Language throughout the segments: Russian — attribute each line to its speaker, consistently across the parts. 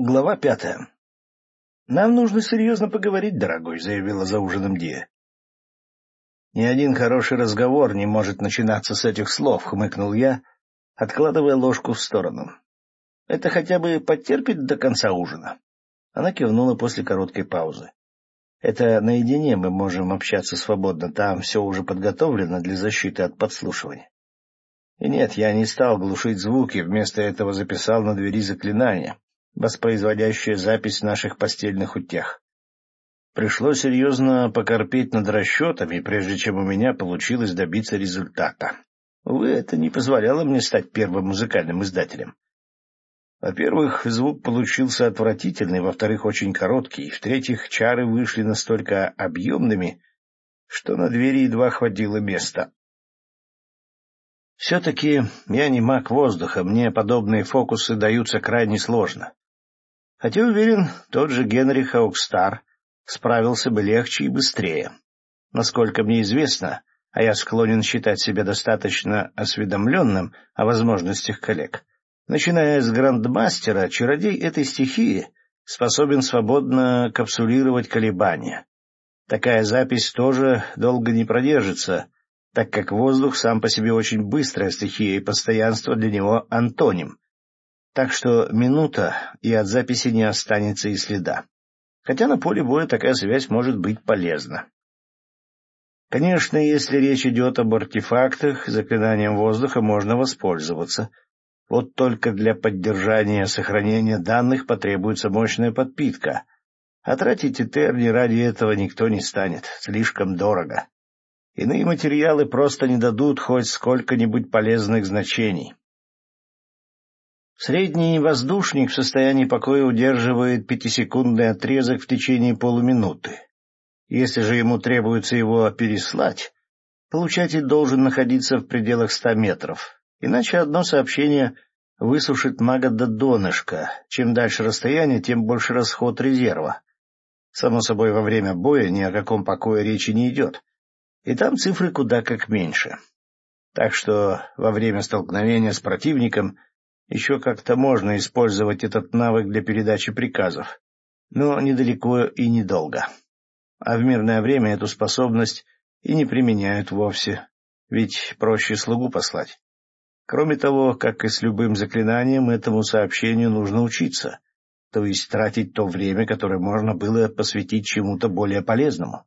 Speaker 1: Глава пятая. «Нам нужно серьезно поговорить, дорогой», — заявила за ужином Дия. «Ни один хороший разговор не может начинаться с этих слов», — хмыкнул я, откладывая ложку в сторону. «Это хотя бы потерпит до конца ужина». Она кивнула после короткой паузы. «Это наедине мы можем общаться свободно, там все уже подготовлено для защиты от подслушивания». И нет, я не стал глушить звуки, вместо этого записал на двери заклинание воспроизводящая запись наших постельных утех. Пришлось серьезно покорпеть над расчетами, прежде чем у меня получилось добиться результата. Увы, это не позволяло мне стать первым музыкальным издателем. Во-первых, звук получился отвратительный, во-вторых, очень короткий, в-третьих, чары вышли настолько объемными, что на двери едва хватило места. Все-таки я не маг воздуха, мне подобные фокусы даются крайне сложно. Хотя, уверен, тот же Генри Хаукстар справился бы легче и быстрее. Насколько мне известно, а я склонен считать себя достаточно осведомленным о возможностях коллег, начиная с грандмастера, чародей этой стихии способен свободно капсулировать колебания. Такая запись тоже долго не продержится, так как воздух сам по себе очень быстрая стихия, и постоянство для него антоним, так что минута, и от записи не останется и следа. Хотя на поле боя такая связь может быть полезна. Конечно, если речь идет об артефактах, заклинанием воздуха можно воспользоваться. Вот только для поддержания сохранения данных потребуется мощная подпитка, а тратить Этерни ради этого никто не станет, слишком дорого. Иные материалы просто не дадут хоть сколько-нибудь полезных значений. Средний воздушник в состоянии покоя удерживает пятисекундный отрезок в течение полуминуты. Если же ему требуется его переслать, получатель должен находиться в пределах ста метров, иначе одно сообщение высушит мага до донышка. Чем дальше расстояние, тем больше расход резерва. Само собой, во время боя ни о каком покое речи не идет, и там цифры куда как меньше. Так что во время столкновения с противником — еще как-то можно использовать этот навык для передачи приказов, но недалеко и недолго. А в мирное время эту способность и не применяют вовсе, ведь проще слугу послать. Кроме того, как и с любым заклинанием, этому сообщению нужно учиться, то есть тратить то время, которое можно было посвятить чему-то более полезному.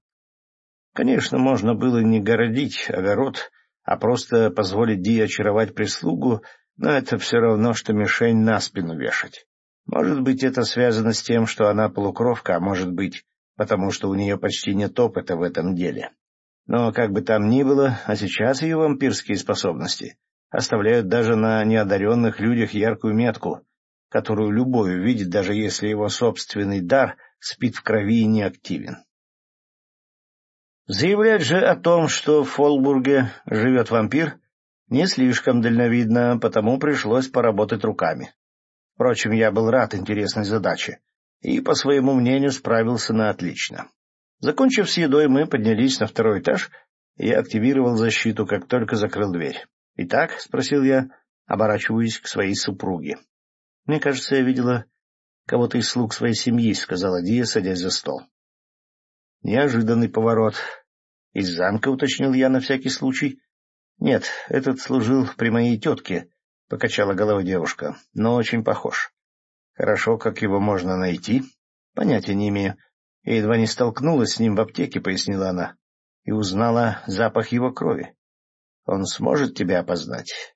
Speaker 1: Конечно, можно было не городить огород, а просто позволить Ди очаровать прислугу но это все равно, что мишень на спину вешать. Может быть, это связано с тем, что она полукровка, а может быть, потому что у нее почти нет опыта в этом деле. Но как бы там ни было, а сейчас ее вампирские способности оставляют даже на неодаренных людях яркую метку, которую любой увидит, даже если его собственный дар спит в крови и не активен. Заявлять же о том, что в Фолбурге живет вампир, не слишком дальновидно, потому пришлось поработать руками. Впрочем, я был рад интересной задаче и, по своему мнению, справился на отлично. Закончив с едой, мы поднялись на второй этаж, и активировал защиту, как только закрыл дверь. «Итак?» — спросил я, оборачиваясь к своей супруге. «Мне кажется, я видела кого-то из слуг своей семьи», — сказала Дия, садясь за стол. Неожиданный поворот. «Из замка», — уточнил я на всякий случай, «Нет, этот служил при моей тетке», — покачала головой девушка, — «но очень похож». «Хорошо, как его можно найти?» «Понятия не имею. Я едва не столкнулась с ним в аптеке», — пояснила она, — «и узнала запах его крови. Он сможет тебя опознать?»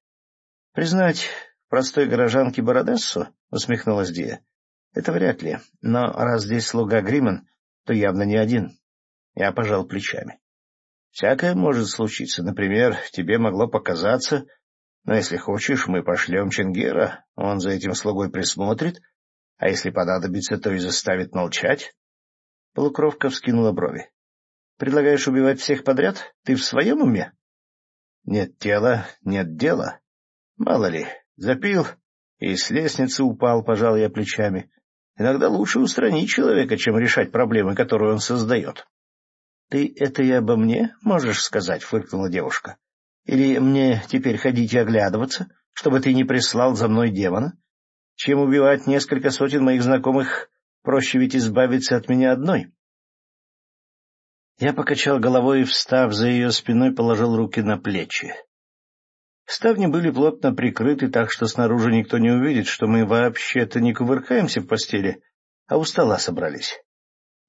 Speaker 1: «Признать простой горожанке Бородессу?» — усмехнулась Дия. «Это вряд ли, но раз здесь слуга Гримен, то явно не один». Я пожал плечами. Всякое может случиться. Например, тебе могло показаться... Но если хочешь, мы пошлем Ченгера, он за этим слугой присмотрит, а если понадобится, то и заставит молчать. Полукровка вскинула брови. — Предлагаешь убивать всех подряд? Ты в своем уме? — Нет тела, нет дела. Мало ли, запил и с лестницы упал, пожал я плечами. Иногда лучше устранить человека, чем решать проблемы, которые он создает. — Ты это и обо мне можешь сказать? — фыркнула девушка. — Или мне теперь ходить и оглядываться, чтобы ты не прислал за мной демона? чем убивать несколько сотен моих знакомых, проще ведь избавиться от меня одной. Я покачал головой и, встав за ее спиной, положил руки на плечи. Ставни были плотно прикрыты, так что снаружи никто не увидит, что мы вообще-то не кувыркаемся в постели, а у стола собрались.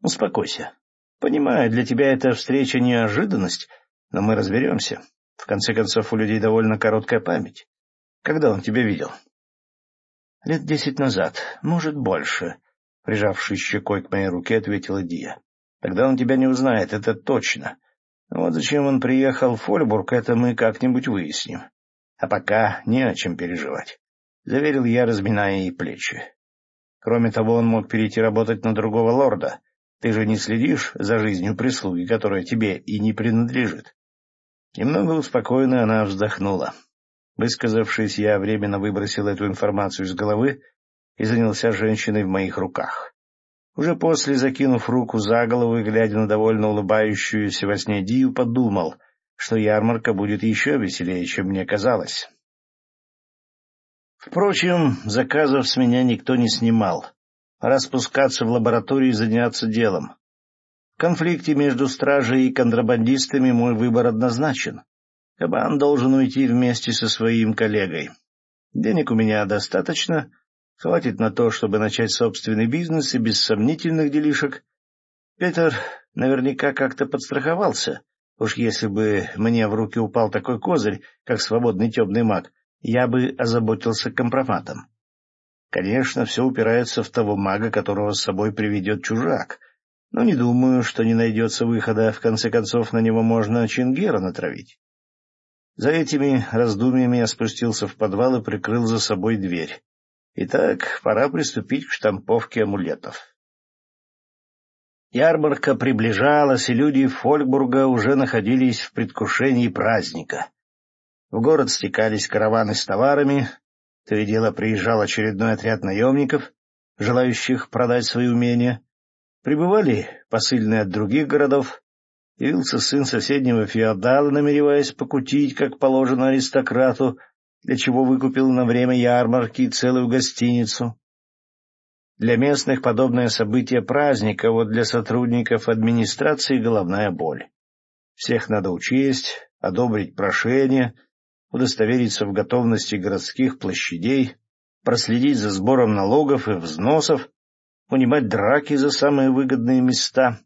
Speaker 1: Успокойся. Понимаю, для тебя эта встреча неожиданность, но мы разберемся. В конце концов, у людей довольно короткая память. Когда он тебя видел? Лет десять назад, может, больше, — прижавшись щекой к моей руке, ответила Дия. Тогда он тебя не узнает, это точно. вот зачем он приехал в Фольбург, это мы как-нибудь выясним. А пока не о чем переживать. Заверил я, разминая ей плечи. Кроме того, он мог перейти работать на другого лорда. Ты же не следишь за жизнью прислуги, которая тебе и не принадлежит. Немного успокоенно она вздохнула. Высказавшись, я временно выбросил эту информацию из головы и занялся женщиной в моих руках. Уже после, закинув руку за голову и глядя на довольно улыбающуюся во сне Дию, подумал, что ярмарка будет еще веселее, чем мне казалось. Впрочем, заказов с меня никто не снимал. Пора спускаться в лабораторию и заняться делом. В конфликте между стражей и контрабандистами мой выбор однозначен. Кабан должен уйти вместе со своим коллегой. Денег у меня достаточно, хватит на то, чтобы начать собственный бизнес и без сомнительных делишек. Петр наверняка как-то подстраховался. Уж если бы мне в руки упал такой козырь, как свободный темный маг, я бы озаботился компроматом. Конечно, все упирается в того мага, которого с собой приведет чужак, но не думаю, что не найдется выхода, в конце концов на него можно Чингера натравить. За этими раздумьями я спустился в подвал и прикрыл за собой дверь. Итак, пора приступить к штамповке амулетов. Ярмарка приближалась, и люди Фольгбурга уже находились в предвкушении праздника. В город стекались караваны с товарами, то и дело приезжал очередной отряд наемников, желающих продать свои умения. Прибывали посыльные от других городов, Явился сын соседнего феодала, намереваясь покутить, как положено аристократу, для чего выкупил на время ярмарки целую гостиницу. Для местных подобное событие праздника, вот для сотрудников администрации головная боль. Всех надо учесть, одобрить прошение, удостовериться в готовности городских площадей, проследить за сбором налогов и взносов, унимать драки за самые выгодные места,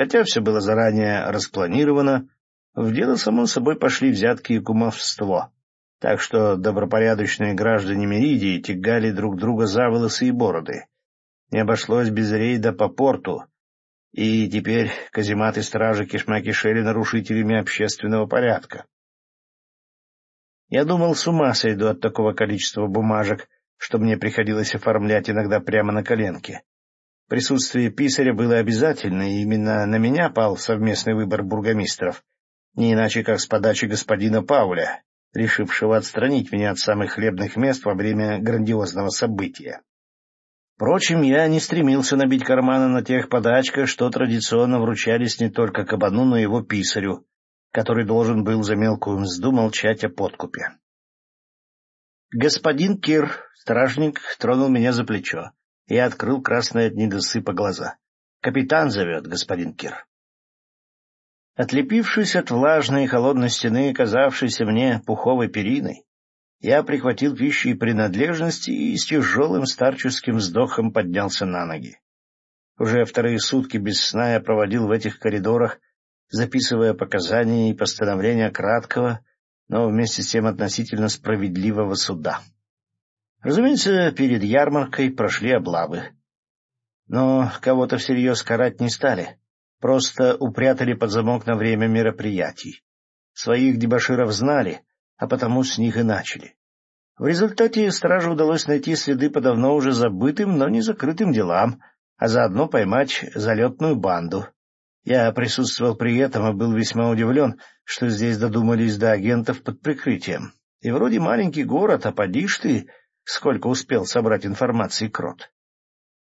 Speaker 1: Хотя все было заранее распланировано, в дело, само собой, пошли взятки и кумовство, так что добропорядочные граждане Меридии тягали друг друга за волосы и бороды. Не обошлось без рейда по порту, и теперь казематы стражи кишма кишели нарушителями общественного порядка. Я думал, с ума сойду от такого количества бумажек, что мне приходилось оформлять иногда прямо на коленке. Присутствие писаря было обязательно, и именно на меня пал совместный выбор бургомистров, не иначе как с подачи господина Пауля, решившего отстранить меня от самых хлебных мест во время грандиозного события. Впрочем, я не стремился набить карманы на тех подачках, что традиционно вручались не только кабану, но и его писарю, который должен был за мелкую мзду молчать о подкупе. Господин Кир, стражник, тронул меня за плечо. Я открыл красные от недосыпа глаза. — Капитан зовет, господин Кир. Отлепившись от влажной и холодной стены, казавшейся мне пуховой периной, я прихватил пищу и принадлежности и с тяжелым старческим вздохом поднялся на ноги. Уже вторые сутки без сна я проводил в этих коридорах, записывая показания и постановления краткого, но вместе с тем относительно справедливого суда. Разумеется, перед ярмаркой прошли облавы. Но кого-то всерьез карать не стали, просто упрятали под замок на время мероприятий. Своих дебоширов знали, а потому с них и начали. В результате страже удалось найти следы по давно уже забытым, но не закрытым делам, а заодно поймать залетную банду. Я присутствовал при этом и был весьма удивлен, что здесь додумались до агентов под прикрытием. И вроде маленький город, а поди ж ты, сколько успел собрать информации Крот.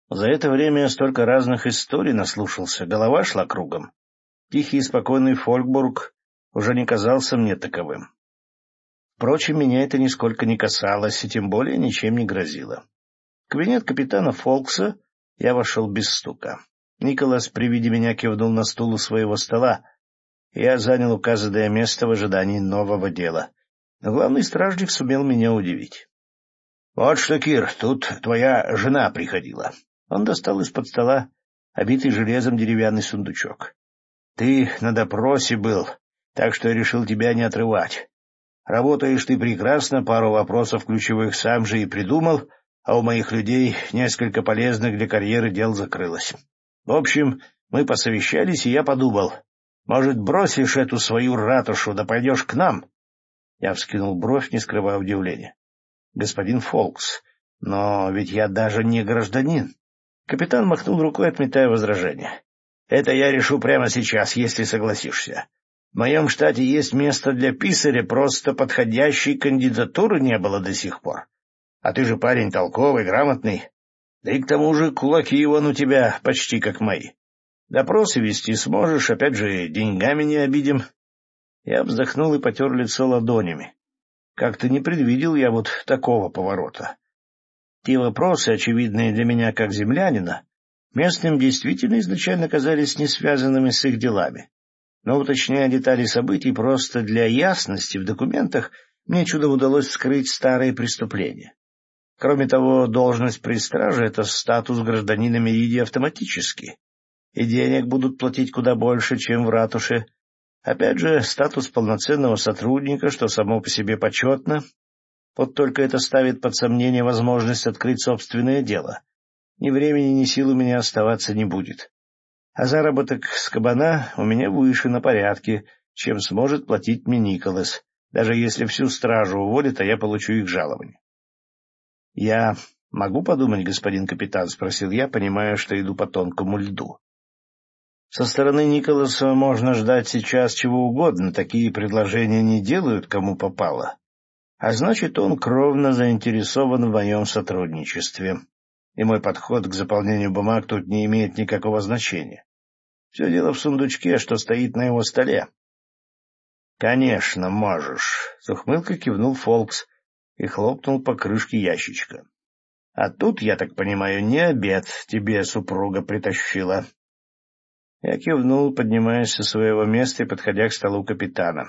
Speaker 1: За это время столько разных историй наслушался, голова шла кругом. Тихий и спокойный Фолькбург уже не казался мне таковым. Впрочем, меня это нисколько не касалось и тем более ничем не грозило. кабинет капитана Фолкса я вошел без стука. Николас при виде меня кивнул на стул у своего стола. Я занял указанное место в ожидании нового дела. Но главный стражник сумел меня удивить. — Вот что, Кир, тут твоя жена приходила. Он достал из-под стола обитый железом деревянный сундучок. — Ты на допросе был, так что я решил тебя не отрывать. Работаешь ты прекрасно, пару вопросов ключевых сам же и придумал, а у моих людей несколько полезных для карьеры дел закрылось. В общем, мы посовещались, и я подумал, может, бросишь эту свою ратушу, да пойдешь к нам? Я вскинул бровь, не скрывая удивления. — Господин Фолкс, но ведь я даже не гражданин. Капитан махнул рукой, отметая возражение. — Это я решу прямо сейчас, если согласишься. В моем штате есть место для писаря, просто подходящей кандидатуры не было до сих пор. А ты же парень толковый, грамотный. Да и к тому же кулаки вон у тебя почти как мои. Допросы вести сможешь, опять же, деньгами не обидим. Я вздохнул и потер лицо ладонями. Как-то не предвидел я вот такого поворота. Те вопросы, очевидные для меня как землянина, местным действительно изначально казались не связанными с их делами. Но, уточняя детали событий, просто для ясности в документах мне чудом удалось скрыть старые преступления. Кроме того, должность при страже — это статус гражданина Меридии автоматически, и денег будут платить куда больше, чем в ратуше. Опять же, статус полноценного сотрудника, что само по себе почетно. Вот только это ставит под сомнение возможность открыть собственное дело. Ни времени, ни сил у меня оставаться не будет а заработок с кабана у меня выше на порядке, чем сможет платить мне Николас, даже если всю стражу уволят, а я получу их жалование. — Я могу подумать, господин капитан? — спросил я, понимая, что иду по тонкому льду. Со стороны Николаса можно ждать сейчас чего угодно, такие предложения не делают, кому попало. А значит, он кровно заинтересован в моем сотрудничестве и мой подход к заполнению бумаг тут не имеет никакого значения. Все дело в сундучке, что стоит на его столе. — Конечно, можешь, — с ухмылкой кивнул Фолкс и хлопнул по крышке ящичка. — А тут, я так понимаю, не обед тебе супруга притащила. Я кивнул, поднимаясь со своего места и подходя к столу капитана.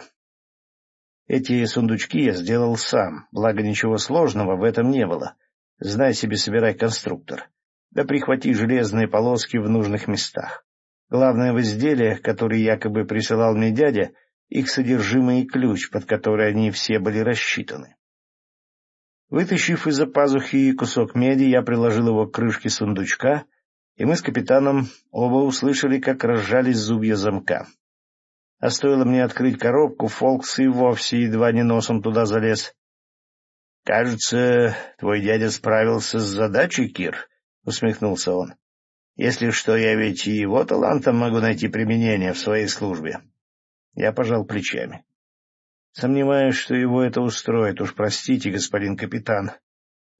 Speaker 1: Эти сундучки я сделал сам, благо ничего сложного в этом не было. Знай себе, собирай конструктор. Да прихвати железные полоски в нужных местах. Главное в изделиях, которые якобы присылал мне дядя, их содержимое и ключ, под который они все были рассчитаны. Вытащив из-за пазухи кусок меди, я приложил его к крышке сундучка, и мы с капитаном оба услышали, как разжались зубья замка. А стоило мне открыть коробку, Фолкс и вовсе едва не носом туда залез. — Кажется, твой дядя справился с задачей, Кир, — усмехнулся он. — Если что, я ведь и его талантом могу найти применение в своей службе. Я пожал плечами. Сомневаюсь, что его это устроит, уж простите, господин капитан,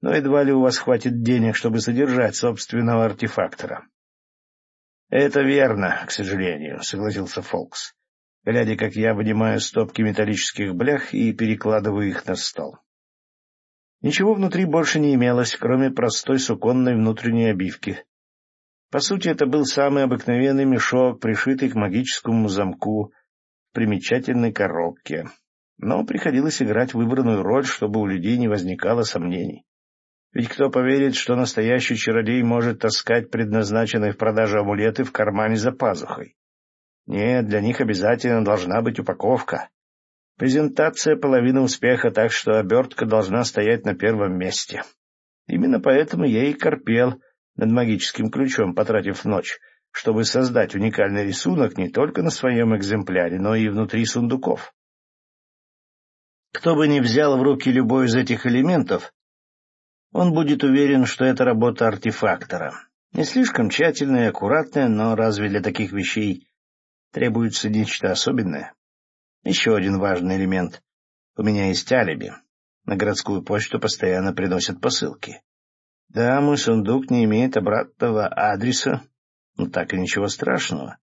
Speaker 1: но едва ли у вас хватит денег, чтобы содержать собственного артефактора. — Это верно, к сожалению, — согласился Фолкс, глядя, как я вынимаю стопки металлических блях и перекладываю их на стол. Ничего внутри больше не имелось, кроме простой суконной внутренней обивки. По сути, это был самый обыкновенный мешок, пришитый к магическому замку в примечательной коробке. Но приходилось играть выбранную роль, чтобы у людей не возникало сомнений. Ведь кто поверит, что настоящий чародей может таскать предназначенные в продаже амулеты в кармане за пазухой? Нет, для них обязательно должна быть упаковка. Презентация — половина успеха, так что обертка должна стоять на первом месте. Именно поэтому я и корпел над магическим ключом, потратив ночь, чтобы создать уникальный рисунок не только на своем экземпляре, но и внутри сундуков. Кто бы ни взял в руки любой из этих элементов, он будет уверен, что это работа артефактора. Не слишком тщательная и аккуратная, но разве для таких вещей требуется нечто особенное? Еще один важный элемент. У меня есть алиби. На городскую почту постоянно приносят посылки. Да, мой сундук не имеет обратного адреса, но так и ничего страшного.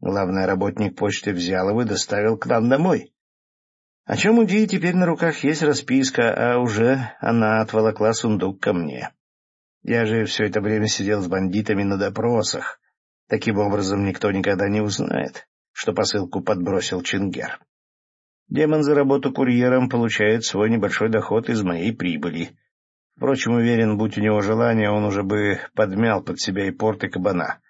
Speaker 1: Главный работник почты взял его и доставил к нам домой. О чем у Ди теперь на руках есть расписка, а уже она отволокла сундук ко мне. Я же все это время сидел с бандитами на допросах. Таким образом, никто никогда не узнает, что посылку подбросил Чингер. Демон за работу курьером получает свой небольшой доход из моей прибыли. Впрочем, уверен, будь у него желание, он уже бы подмял под себя и порты кабана.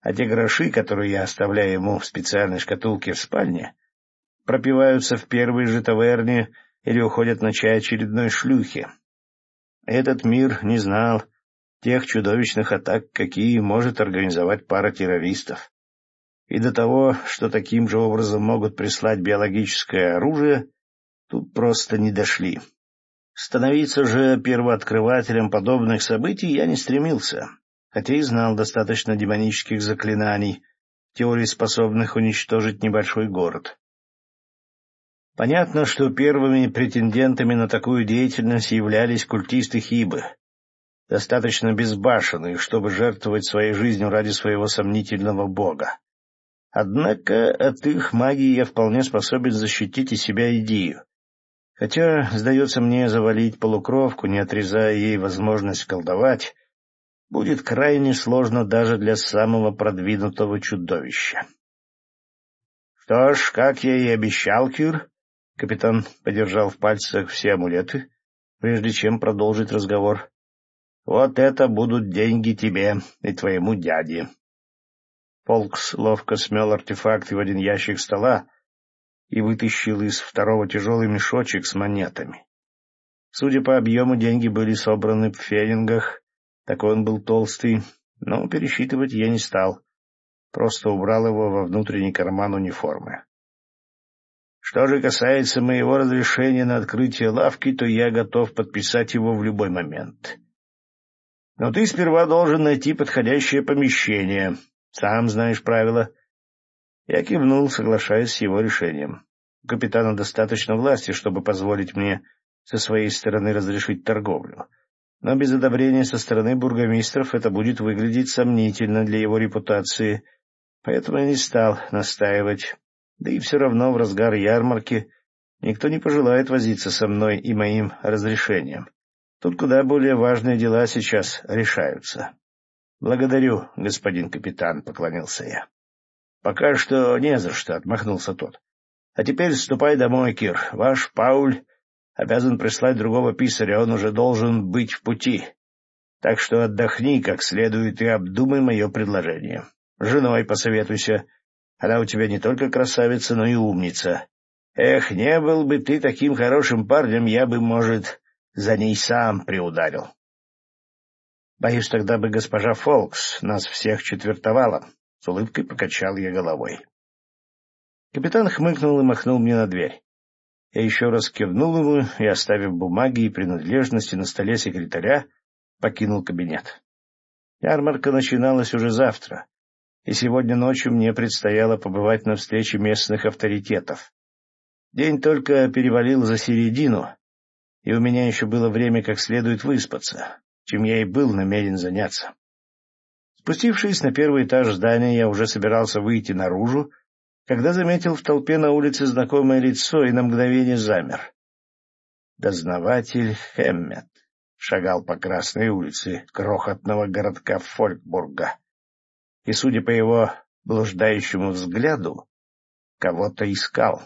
Speaker 1: А те гроши, которые я оставляю ему в специальной шкатулке в спальне, пропиваются в первой же таверне или уходят на чай очередной шлюхи. Этот мир не знал тех чудовищных атак, какие может организовать пара террористов. И до того, что таким же образом могут прислать биологическое оружие, тут просто не дошли. Становиться же первооткрывателем подобных событий я не стремился, хотя и знал достаточно демонических заклинаний, теорий, способных уничтожить небольшой город. Понятно, что первыми претендентами на такую деятельность являлись культисты Хибы, достаточно безбашенные, чтобы жертвовать своей жизнью ради своего сомнительного бога. Однако от их магии я вполне способен защитить и себя и Дию. Хотя, сдается мне, завалить полукровку, не отрезая ей возможность колдовать, будет крайне сложно даже для самого продвинутого чудовища. — Что ж, как я и обещал, Кюр, Капитан подержал в пальцах все амулеты, прежде чем продолжить разговор. — Вот это будут деньги тебе и твоему дяде. Полкс ловко смел артефакты в один ящик стола и вытащил из второго тяжелый мешочек с монетами. Судя по объему, деньги были собраны в фенингах, такой он был толстый, но пересчитывать я не стал, просто убрал его во внутренний карман униформы. Что же касается моего разрешения на открытие лавки, то я готов подписать его в любой момент. Но ты сперва должен найти подходящее помещение. Сам знаешь правила. Я кивнул, соглашаясь с его решением. У капитана достаточно власти, чтобы позволить мне со своей стороны разрешить торговлю. Но без одобрения со стороны бургомистров это будет выглядеть сомнительно для его репутации, поэтому я не стал настаивать. Да и все равно в разгар ярмарки никто не пожелает возиться со мной и моим разрешением. Тут куда более важные дела сейчас решаются. — Благодарю, господин капитан, — поклонился я. — Пока что не за что, — отмахнулся тот. — А теперь ступай домой, Кир. Ваш Пауль обязан прислать другого писаря, он уже должен быть в пути. Так что отдохни как следует и обдумай мое предложение. Женой посоветуйся, она у тебя не только красавица, но и умница. Эх, не был бы ты таким хорошим парнем, я бы, может, за ней сам приударил. Боюсь, тогда бы госпожа Фолкс нас всех четвертовала. С улыбкой покачал я головой. Капитан хмыкнул и махнул мне на дверь. Я еще раз кивнул ему и, оставив бумаги и принадлежности на столе секретаря, покинул кабинет. Ярмарка начиналась уже завтра, и сегодня ночью мне предстояло побывать на встрече местных авторитетов. День только перевалил за середину, и у меня еще было время как следует выспаться, чем я и был намерен заняться. Спустившись на первый этаж здания, я уже собирался выйти наружу, когда заметил в толпе на улице знакомое лицо и на мгновение замер. Дознаватель Хеммет шагал по Красной улице крохотного городка Фолькбурга и, судя по его блуждающему взгляду, кого-то искал.